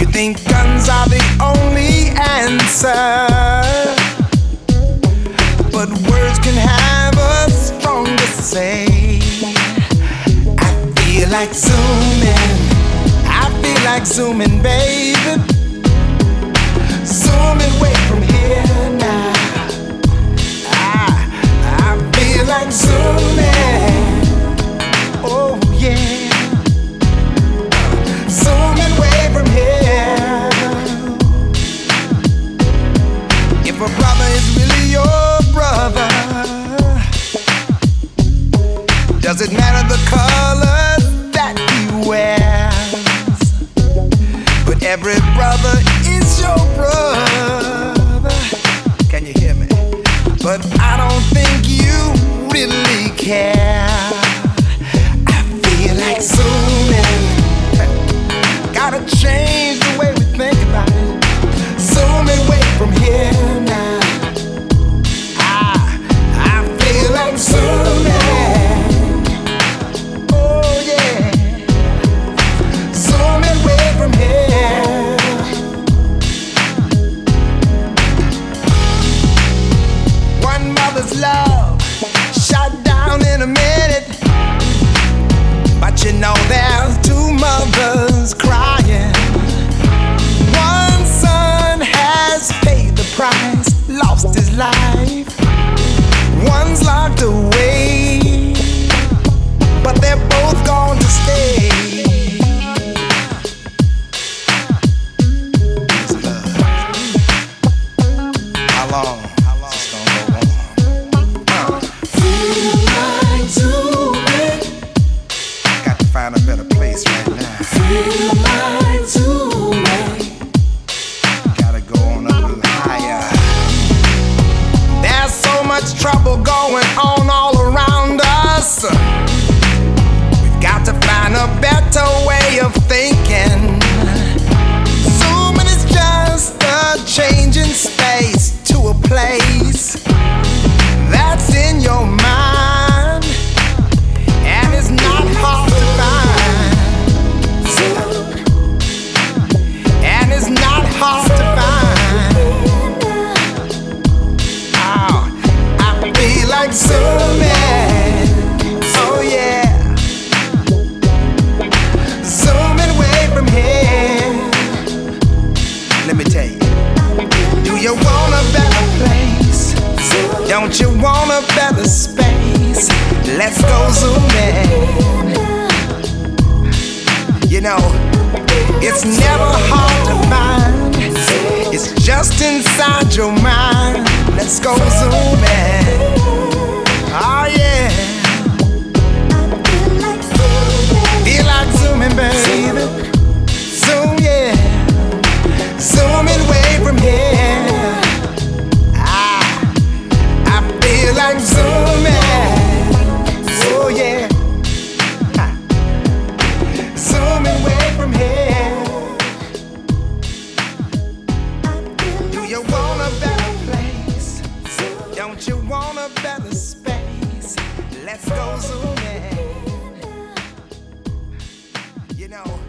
you think guns are the only answer? brother is your brother. Can you hear me? But I don't think you. life. One's locked away. get so mad. Oh yeah. Zooming away from here. Let me tell you. Do you want a better place? Don't you want a better space? Let's go zooming. You know, it's never hard to find. It's just inside your mind. Let's go. of space. Let's go zoom in. You know.